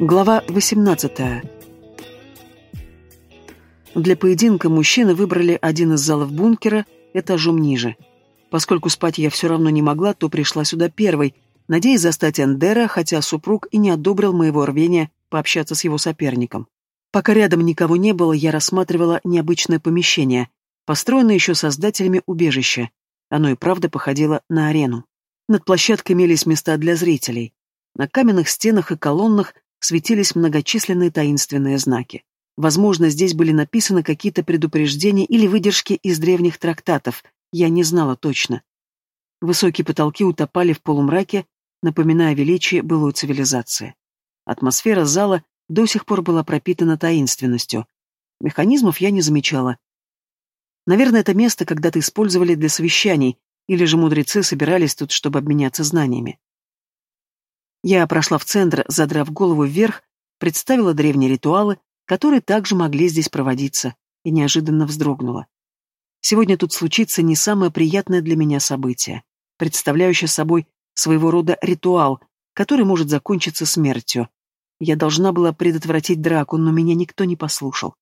Глава 18. Для поединка мужчины выбрали один из залов бункера этажом ниже. Поскольку спать я все равно не могла, то пришла сюда первой, надеясь застать Эндера, хотя супруг и не одобрил моего рвения пообщаться с его соперником. Пока рядом никого не было, я рассматривала необычное помещение, построенное еще создателями убежища. Оно и правда походило на арену. Над площадкой имелись места для зрителей. На каменных стенах и колоннах светились многочисленные таинственные знаки. Возможно, здесь были написаны какие-то предупреждения или выдержки из древних трактатов, я не знала точно. Высокие потолки утопали в полумраке, напоминая величие былой цивилизации. Атмосфера зала до сих пор была пропитана таинственностью. Механизмов я не замечала. Наверное, это место когда-то использовали для совещаний, или же мудрецы собирались тут, чтобы обменяться знаниями. Я прошла в центр, задрав голову вверх, представила древние ритуалы, которые также могли здесь проводиться, и неожиданно вздрогнула. Сегодня тут случится не самое приятное для меня событие, представляющее собой своего рода ритуал, который может закончиться смертью. Я должна была предотвратить драку, но меня никто не послушал.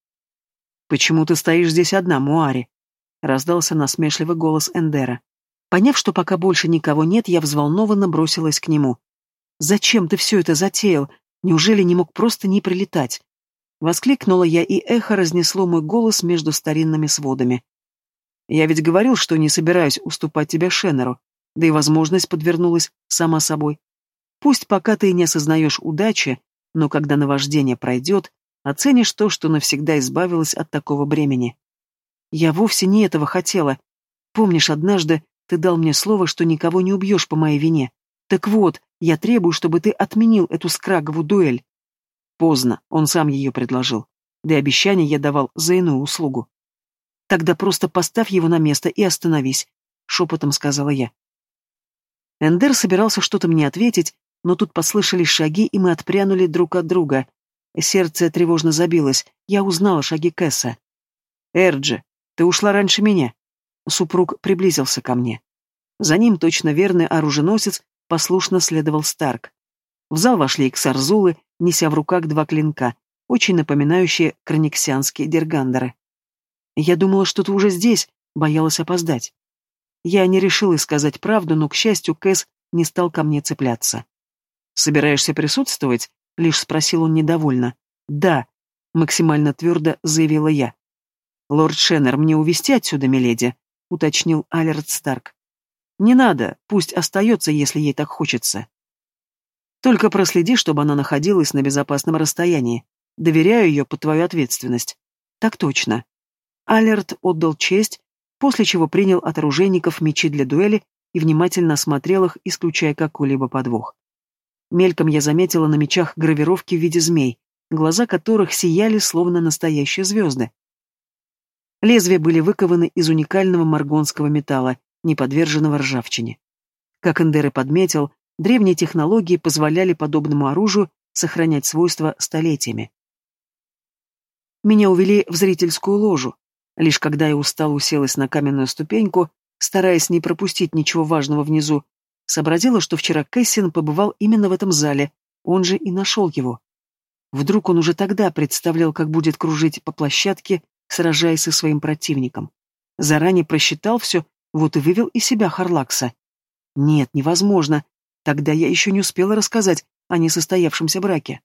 «Почему ты стоишь здесь одна, Муари?» — раздался насмешливый голос Эндера. Поняв, что пока больше никого нет, я взволнованно бросилась к нему. «Зачем ты все это затеял? Неужели не мог просто не прилетать?» Воскликнула я, и эхо разнесло мой голос между старинными сводами. «Я ведь говорил, что не собираюсь уступать тебе Шеннеру, да и возможность подвернулась сама собой. Пусть пока ты и не осознаешь удачи, но когда наваждение пройдет, оценишь то, что навсегда избавилась от такого бремени. Я вовсе не этого хотела. Помнишь, однажды ты дал мне слово, что никого не убьешь по моей вине. Так вот, я требую, чтобы ты отменил эту скрагову дуэль. Поздно, он сам ее предложил. Да и обещание я давал за иную услугу. Тогда просто поставь его на место и остановись, шепотом сказала я. Эндер собирался что-то мне ответить, но тут послышались шаги, и мы отпрянули друг от друга. Сердце тревожно забилось. Я узнала шаги Кэса. «Эрджи, ты ушла раньше меня». Супруг приблизился ко мне. За ним точно верный оруженосец послушно следовал Старк. В зал вошли Иксарзулы, неся в руках два клинка, очень напоминающие краниксианские дергандеры. Я думала, что ты уже здесь, боялась опоздать. Я не решила сказать правду, но, к счастью, Кэс не стал ко мне цепляться. «Собираешься присутствовать?» — лишь спросил он недовольно. «Да», — максимально твердо заявила я. «Лорд Шеннер, мне увести отсюда, миледи?» — уточнил Алерт Старк. Не надо, пусть остается, если ей так хочется. Только проследи, чтобы она находилась на безопасном расстоянии. Доверяю ее под твою ответственность. Так точно. Алерт отдал честь, после чего принял от оружейников мечи для дуэли и внимательно осмотрел их, исключая какой-либо подвох. Мельком я заметила на мечах гравировки в виде змей, глаза которых сияли словно настоящие звезды. Лезвия были выкованы из уникального маргонского металла, не подверженного ржавчине. Как Эндер и подметил, древние технологии позволяли подобному оружию сохранять свойства столетиями. Меня увели в зрительскую ложу. Лишь когда я устало уселась на каменную ступеньку, стараясь не пропустить ничего важного внизу, сообразила, что вчера Кэссин побывал именно в этом зале, он же и нашел его. Вдруг он уже тогда представлял, как будет кружить по площадке, сражаясь со своим противником. Заранее просчитал все вот и вывел из себя Харлакса. Нет, невозможно. Тогда я еще не успела рассказать о несостоявшемся браке.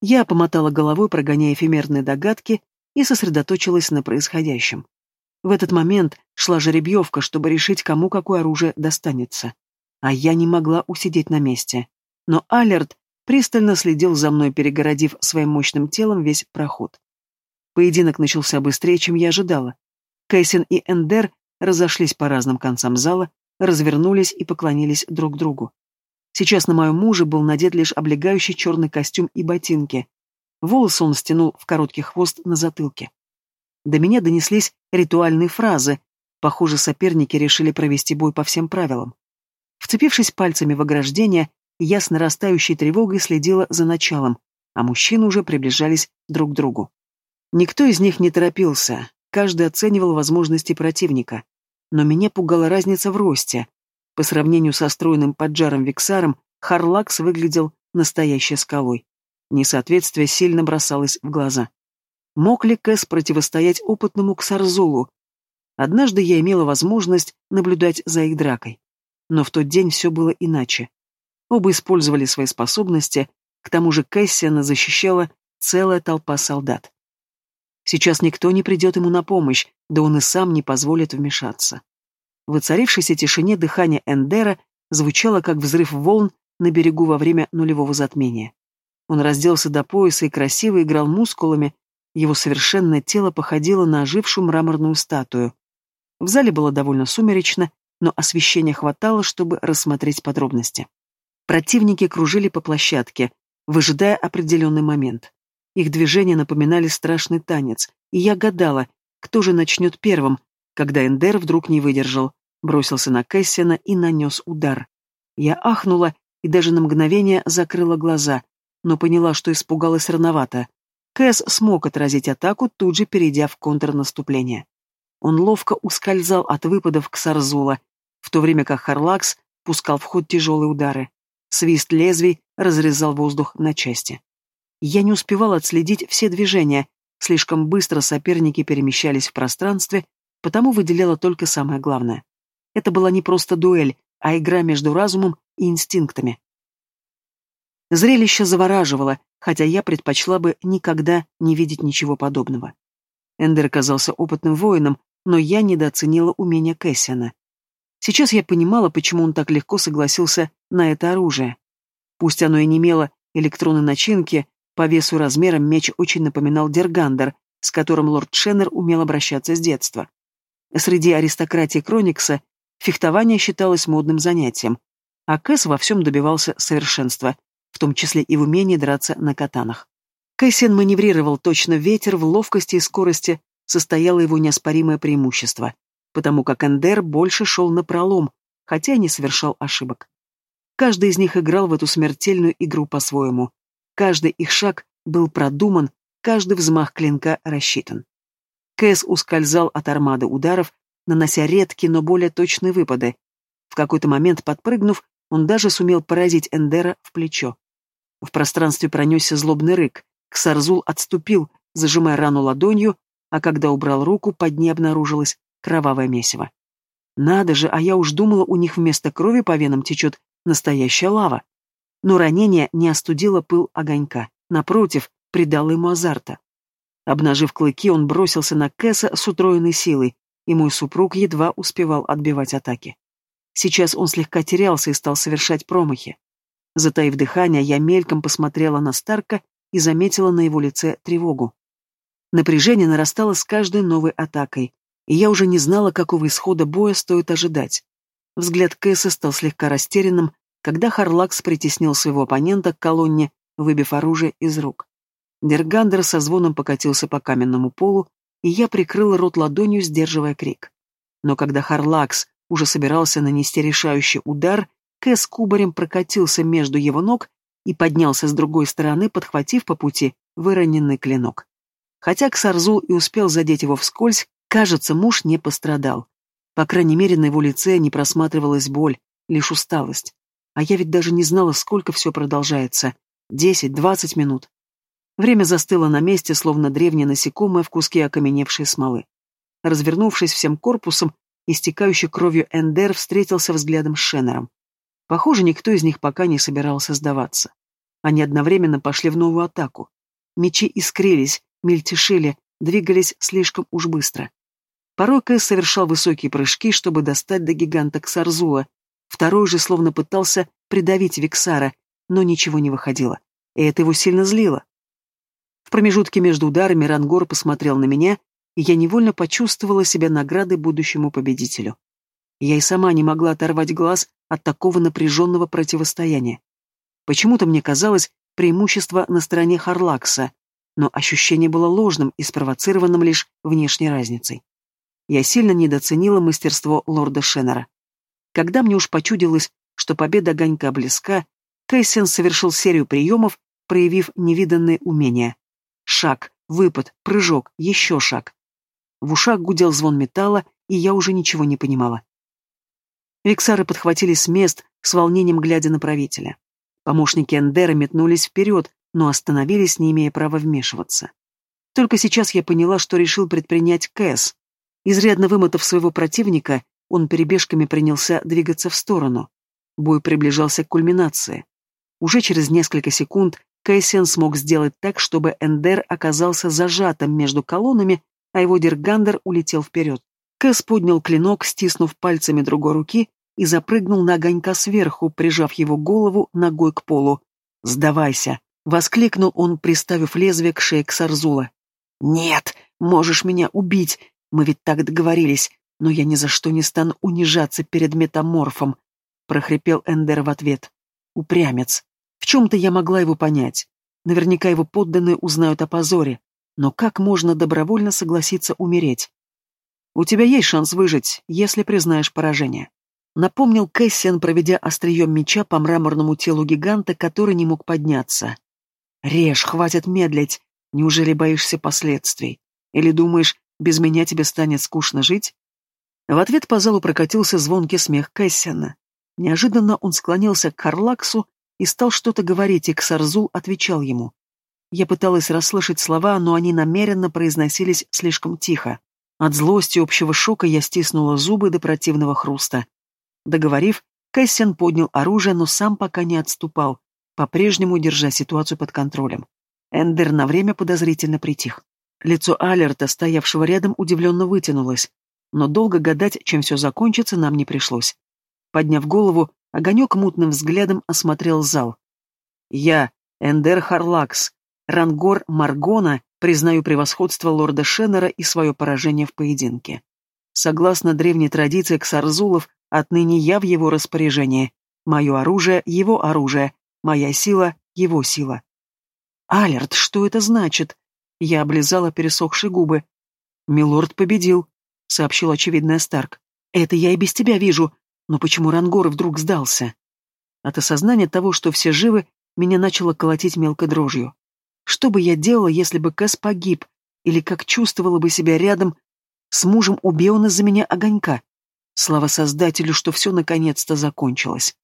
Я помотала головой, прогоняя эфемерные догадки, и сосредоточилась на происходящем. В этот момент шла жеребьевка, чтобы решить, кому какое оружие достанется. А я не могла усидеть на месте. Но Алерт пристально следил за мной, перегородив своим мощным телом весь проход. Поединок начался быстрее, чем я ожидала. Кэссин и Эндер разошлись по разным концам зала, развернулись и поклонились друг другу. Сейчас на моем муже был надет лишь облегающий черный костюм и ботинки. Волосы он стянул в короткий хвост на затылке. До меня донеслись ритуальные фразы. Похоже, соперники решили провести бой по всем правилам. Вцепившись пальцами в ограждение, я с нарастающей тревогой следила за началом, а мужчины уже приближались друг к другу. Никто из них не торопился, Каждый оценивал возможности противника. Но меня пугала разница в росте. По сравнению со стройным поджаром Виксаром, Харлакс выглядел настоящей скалой. Несоответствие сильно бросалось в глаза. Мог ли Кэс противостоять опытному Ксарзулу? Однажды я имела возможность наблюдать за их дракой. Но в тот день все было иначе. Оба использовали свои способности, к тому же Кэссиана защищала целая толпа солдат. Сейчас никто не придет ему на помощь, да он и сам не позволит вмешаться. В воцарившейся тишине дыхание Эндера звучало, как взрыв волн на берегу во время нулевого затмения. Он разделся до пояса и красиво играл мускулами, его совершенное тело походило на ожившую мраморную статую. В зале было довольно сумеречно, но освещения хватало, чтобы рассмотреть подробности. Противники кружили по площадке, выжидая определенный момент. Их движения напоминали страшный танец, и я гадала, кто же начнет первым, когда Эндер вдруг не выдержал, бросился на Кэссина и нанес удар. Я ахнула и даже на мгновение закрыла глаза, но поняла, что испугалась рановато. Кэс смог отразить атаку, тут же перейдя в контрнаступление. Он ловко ускользал от выпадов Ксарзула, в то время как Харлакс пускал в ход тяжелые удары. Свист лезвий разрезал воздух на части. Я не успевала отследить все движения, слишком быстро соперники перемещались в пространстве, потому выделяла только самое главное. Это была не просто дуэль, а игра между разумом и инстинктами. Зрелище завораживало, хотя я предпочла бы никогда не видеть ничего подобного. Эндер казался опытным воином, но я недооценила умения Кэссиана. Сейчас я понимала, почему он так легко согласился на это оружие. Пусть оно и не имело электронной начинки, по весу и размерам меч очень напоминал Дергандер, с которым лорд Шеннер умел обращаться с детства. Среди аристократии Кроникса фехтование считалось модным занятием, а Кэс во всем добивался совершенства, в том числе и в умении драться на катанах. Кэссин маневрировал точно ветер, в ловкости и скорости состояло его неоспоримое преимущество, потому как Эндер больше шел на пролом, хотя и не совершал ошибок. Каждый из них играл в эту смертельную игру по-своему. Каждый их шаг был продуман, каждый взмах клинка рассчитан. Кэс ускользал от армады ударов, нанося редкие, но более точные выпады. В какой-то момент, подпрыгнув, он даже сумел поразить Эндера в плечо. В пространстве пронесся злобный рык. Ксарзул отступил, зажимая рану ладонью, а когда убрал руку, под ней обнаружилось кровавое месиво. Надо же, а я уж думала, у них вместо крови по венам течет настоящая лава. Но ранение не остудило пыл огонька, напротив, придало ему азарта. Обнажив клыки, он бросился на Кэса с утроенной силой, и мой супруг едва успевал отбивать атаки. Сейчас он слегка терялся и стал совершать промахи. Затаив дыхание, я мельком посмотрела на Старка и заметила на его лице тревогу. Напряжение нарастало с каждой новой атакой, и я уже не знала, какого исхода боя стоит ожидать. Взгляд Кэса стал слегка растерянным, когда Харлакс притеснил своего оппонента к колонне, выбив оружие из рук. Дергандер со звоном покатился по каменному полу, и я прикрыла рот ладонью, сдерживая крик. Но когда Харлакс уже собирался нанести решающий удар, Кэс кубарем прокатился между его ног и поднялся с другой стороны, подхватив по пути выроненный клинок. Хотя Ксарзул и успел задеть его вскользь, кажется, муж не пострадал. По крайней мере, на его лице не просматривалась боль, лишь усталость. А я ведь даже не знала, сколько все продолжается. Десять, двадцать минут. Время застыло на месте, словно древнее насекомое в куске окаменевшей смолы. Развернувшись всем корпусом, истекающий кровью Эндер встретился взглядом с Шеннером. Похоже, никто из них пока не собирался сдаваться. Они одновременно пошли в новую атаку. Мечи искрились, мельтешили, двигались слишком уж быстро. Порой Кэс совершал высокие прыжки, чтобы достать до гиганта Ксарзула. Второй же словно пытался придавить Виксара, но ничего не выходило. И это его сильно злило. В промежутке между ударами Рангор посмотрел на меня, и я невольно почувствовала себя наградой будущему победителю. Я и сама не могла оторвать глаз от такого напряженного противостояния. Почему-то мне казалось преимущество на стороне Харлакса, но ощущение было ложным и спровоцированным лишь внешней разницей. Я сильно недооценила мастерство лорда Шеннера. Когда мне уж почудилось, что победа огонька близка, Кэссин совершил серию приемов, проявив невиданные умения. Шаг, выпад, прыжок, еще шаг. В ушах гудел звон металла, и я уже ничего не понимала. Виксары подхватили с мест, с волнением глядя на правителя. Помощники Эндера метнулись вперед, но остановились, не имея права вмешиваться. Только сейчас я поняла, что решил предпринять Кэс. Изрядно вымотав своего противника, он перебежками принялся двигаться в сторону. Бой приближался к кульминации. Уже через несколько секунд Кэссиан смог сделать так, чтобы Эндер оказался зажатым между колоннами, а его Дергандер улетел вперед. Кэс поднял клинок, стиснув пальцами другой руки, и запрыгнул на огонька сверху, прижав его голову ногой к полу. «Сдавайся!» — воскликнул он, приставив лезвие к шее Ксарзула. «Нет, можешь меня убить, мы ведь так договорились, но я ни за что не стану унижаться перед метаморфом», — прохрипел Эндер в ответ. «Упрямец. В чем-то я могла его понять. Наверняка его подданные узнают о позоре. Но как можно добровольно согласиться умереть? У тебя есть шанс выжить, если признаешь поражение. Напомнил Кэссиан, проведя острием меча по мраморному телу гиганта, который не мог подняться. «Режь, хватит медлить. Неужели боишься последствий? Или думаешь, без меня тебе станет скучно жить?» В ответ по залу прокатился звонкий смех Кэссиана. Неожиданно он склонился к Харлаксу и стал что-то говорить, и Ксарзул отвечал ему. Я пыталась расслышать слова, но они намеренно произносились слишком тихо. От злости общего шока я стиснула зубы до противного хруста. Договорив, Кэссиан поднял оружие, но сам пока не отступал, по-прежнему держа ситуацию под контролем. Эндер на время подозрительно притих. Лицо Алерта, стоявшего рядом, удивленно вытянулось, но долго гадать, чем все закончится, нам не пришлось. Подняв голову, огонек мутным взглядом осмотрел зал. «Я, Эндер Харлакс, Рангор Маргона, признаю превосходство лорда Шеннера и свое поражение в поединке. Согласно древней традиции Ксарзулов, отныне я в его распоряжении. Мое оружие — его оружие, моя сила — его сила. «Алерт, что это значит?» Я облизала пересохшие губы. «Милорд победил», — сообщил очевидный Старк. «Это я и без тебя вижу, но почему Рангор вдруг сдался?» От осознания того, что все живы, меня начало колотить мелкой дрожью. Что бы я делала, если бы Кэс погиб, или как чувствовала бы себя рядом с мужем, убил он из-за меня огонька? Слава Создателю, что все наконец-то закончилось.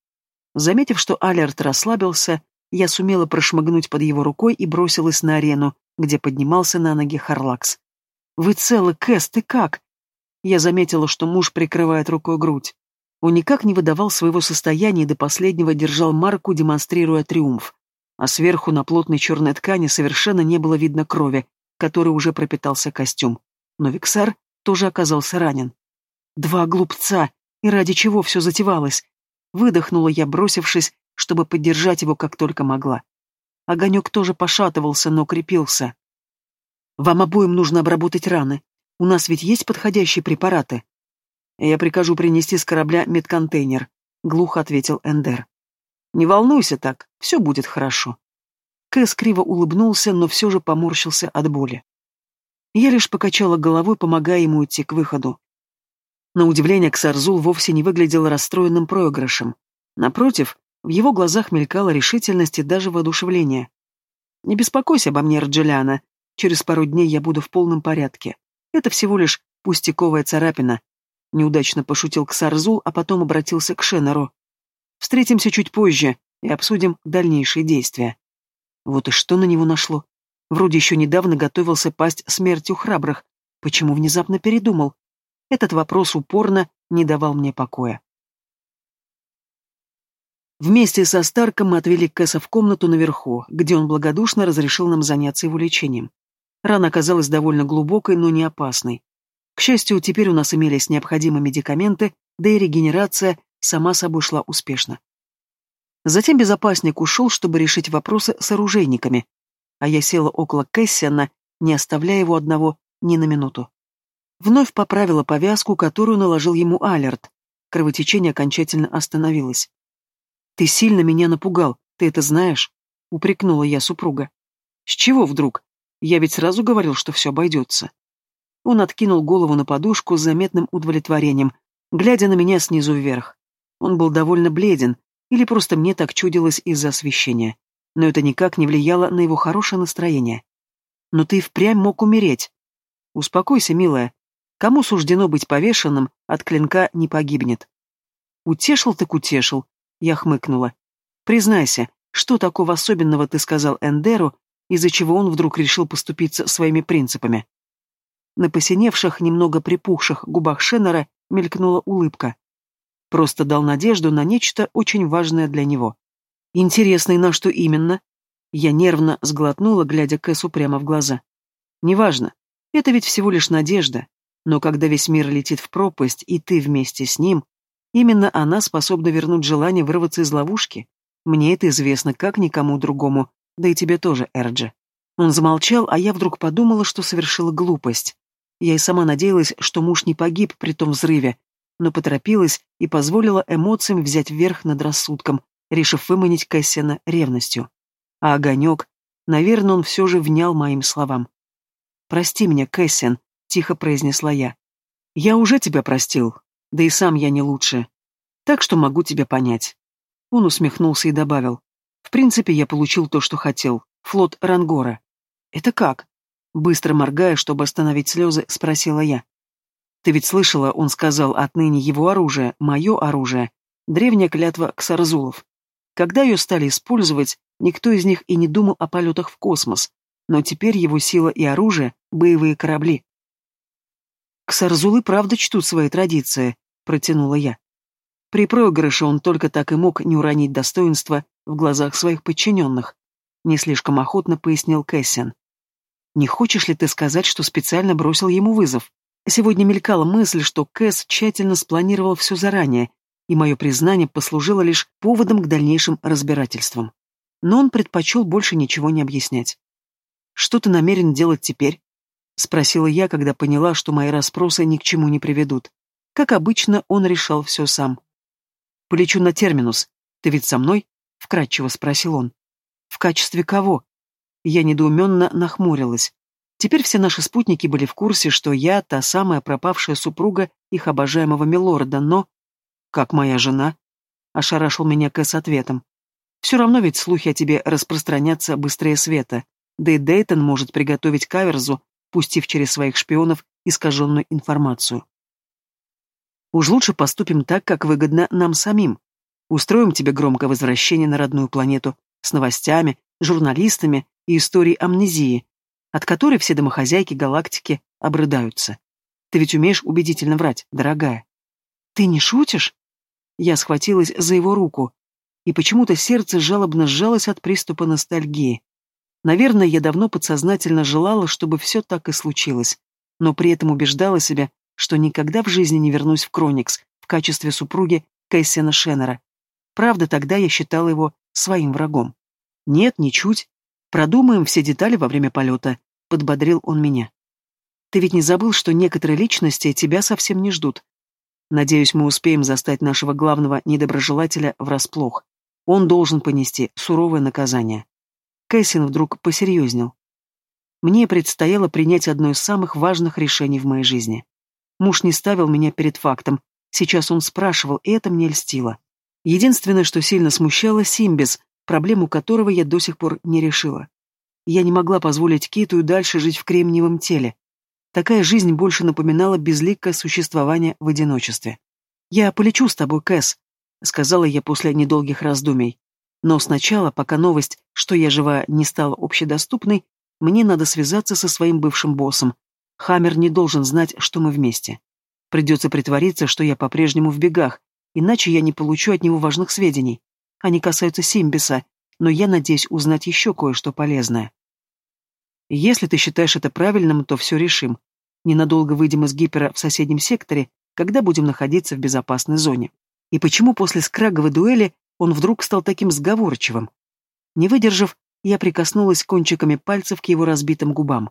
Заметив, что Алерт расслабился, я сумела прошмыгнуть под его рукой и бросилась на арену, где поднимался на ноги Харлакс. «Вы целы, Кэс, ты как?» Я заметила, что муж прикрывает рукой грудь. Он никак не выдавал своего состояния и до последнего держал марку, демонстрируя триумф. А сверху на плотной черной ткани совершенно не было видно крови, которой уже пропитался костюм. Но Виксар тоже оказался ранен. Два глупца! И ради чего все затевалось? Выдохнула я, бросившись, чтобы поддержать его как только могла. Огонек тоже пошатывался, но крепился. «Вам обоим нужно обработать раны. У нас ведь есть подходящие препараты?» «Я прикажу принести с корабля медконтейнер», — глухо ответил Эндер. «Не волнуйся так, все будет хорошо». Кэс криво улыбнулся, но все же поморщился от боли. Я лишь покачала головой, помогая ему идти к выходу. На удивление, Ксарзул вовсе не выглядел расстроенным проигрышем. Напротив, в его глазах мелькала решительность и даже воодушевление. «Не беспокойся обо мне, Арджеляна. Через пару дней я буду в полном порядке. Это всего лишь пустяковая царапина», — неудачно пошутил Ксарзул, а потом обратился к Шеннеру. «Встретимся чуть позже и обсудим дальнейшие действия». Вот и что на него нашло. Вроде еще недавно готовился пасть смертью храбрых. Почему внезапно передумал? Этот вопрос упорно не давал мне покоя. Вместе со Старком мы отвели Кэса в комнату наверху, где он благодушно разрешил нам заняться его лечением. Рана оказалась довольно глубокой, но не опасной. К счастью, теперь у нас имелись необходимые медикаменты, да и регенерация сама собой шла успешно. Затем безопасник ушел, чтобы решить вопросы с оружейниками, а я села около Кэссиана, не оставляя его одного ни на минуту. Вновь поправила повязку, которую наложил ему Алерт. Кровотечение окончательно остановилось. «Ты сильно меня напугал, ты это знаешь?» — упрекнула я супруга. «С чего вдруг? Я ведь сразу говорил, что все обойдется». Он откинул голову на подушку с заметным удовлетворением, глядя на меня снизу вверх. Он был довольно бледен, или просто мне так чудилось из-за освещения. Но это никак не влияло на его хорошее настроение. «Но ты впрямь мог умереть». «Успокойся, милая. Кому суждено быть повешенным, от клинка не погибнет». «Утешил так утешил», я хмыкнула. «Признайся, Что такого особенного ты сказал Эндеру, из-за чего он вдруг решил поступиться своими принципами? На посиневших, немного припухших губах Шеннера мелькнула улыбка. Просто дал надежду на нечто очень важное для него. Интересно, и на что именно? Я нервно сглотнула, глядя Кэсу прямо в глаза. Неважно. Это ведь всего лишь надежда. Но когда весь мир летит в пропасть, и ты вместе с ним, именно она способна вернуть желание вырваться из ловушки. Мне это известно, как никому другому, да и тебе тоже, Эрджи. Он замолчал, а я вдруг подумала, что совершила глупость. Я и сама надеялась, что муж не погиб при том взрыве, но поторопилась и позволила эмоциям взять верх над рассудком, решив выманить Кэссина ревностью. А огонек, наверное, он все же внял моим словам. «Прости меня, Кэссин», — тихо произнесла я. «Я уже тебя простил, да и сам я не лучше. Так что могу тебя понять». Он усмехнулся и добавил. В принципе, я получил то, что хотел. Флот Рангора. Это как? Быстро моргая, чтобы остановить слезы, спросила я. Ты ведь слышала, он сказал, отныне его оружие, мое оружие. Древняя клятва ксарзулов. Когда ее стали использовать, никто из них и не думал о полетах в космос. Но теперь его сила и оружие — боевые корабли. «Ксарзулы правда чтут свои традиции», — протянула я. При проигрыше он только так и мог не уронить достоинства в глазах своих подчиненных, не слишком охотно пояснил Кэссин. Не хочешь ли ты сказать, что специально бросил ему вызов? Сегодня мелькала мысль, что Кэс тщательно спланировал все заранее, и мое признание послужило лишь поводом к дальнейшим разбирательствам. Но он предпочел больше ничего не объяснять. «Что ты намерен делать теперь?» — спросила я, когда поняла, что мои расспросы ни к чему не приведут. Как обычно, он решал все сам. Полечу на терминус. Ты ведь со мной? Вкратчиво спросил он. В качестве кого? Я недоуменно нахмурилась. Теперь все наши спутники были в курсе, что я та самая пропавшая супруга их обожаемого милорда, но... Как моя жена? Ошарашил меня Кэс ответом. Все равно ведь слухи о тебе распространятся быстрее света. Да и Дейтон может приготовить каверзу, пустив через своих шпионов искаженную информацию. Уж лучше поступим так, как выгодно нам самим. Устроим тебе громкое возвращение на родную планету с новостями, журналистами и историей амнезии, от которой все домохозяйки галактики обрыдаются. Ты ведь умеешь убедительно врать, дорогая. Ты не шутишь? Я схватилась за его руку, и почему-то сердце жалобно сжалось от приступа ностальгии. Наверное, я давно подсознательно желала, чтобы все так и случилось, но при этом убеждала себя, что никогда в жизни не вернусь в Кроникс в качестве супруги Кэссина Шеннера. Правда, тогда я считала его своим врагом. Нет, ничуть. Продумаем все детали во время полета, подбодрил он меня. Ты ведь не забыл, что некоторые личности тебя совсем не ждут. Надеюсь, мы успеем застать нашего главного недоброжелателя врасплох. Он должен понести суровое наказание. Кэссин вдруг посерьезнел. Мне предстояло принять одно из самых важных решений в моей жизни. Муж не ставил меня перед фактом. Сейчас он спрашивал, и это мне льстило. Единственное, что сильно смущало, Симбис, проблему которого я до сих пор не решила. Я не могла позволить Киту и дальше жить в кремниевом теле. Такая жизнь больше напоминала безликое существование в одиночестве. «Я полечу с тобой, Кэс», — сказала я после недолгих раздумий. «Но сначала, пока новость, что я жива, не стала общедоступной, мне надо связаться со своим бывшим боссом, Хаммер не должен знать, что мы вместе. Придется притвориться, что я по-прежнему в бегах, иначе я не получу от него важных сведений. Они касаются Симбиса, но я надеюсь узнать еще кое-что полезное. Если ты считаешь это правильным, то все решим. Ненадолго выйдем из гипера в соседнем секторе, когда будем находиться в безопасной зоне. И почему после скраговой дуэли он вдруг стал таким сговорчивым? Не выдержав, я прикоснулась кончиками пальцев к его разбитым губам.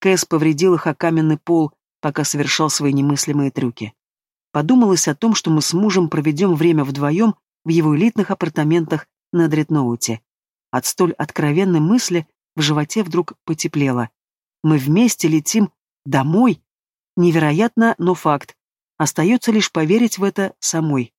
Кэс повредил их о каменный пол, пока совершал свои немыслимые трюки. Подумалось о том, что мы с мужем проведем время вдвоем в его элитных апартаментах на Дредноуте. От столь откровенной мысли в животе вдруг потеплело. Мы вместе летим домой. Невероятно, но факт. Остается лишь поверить в это самой.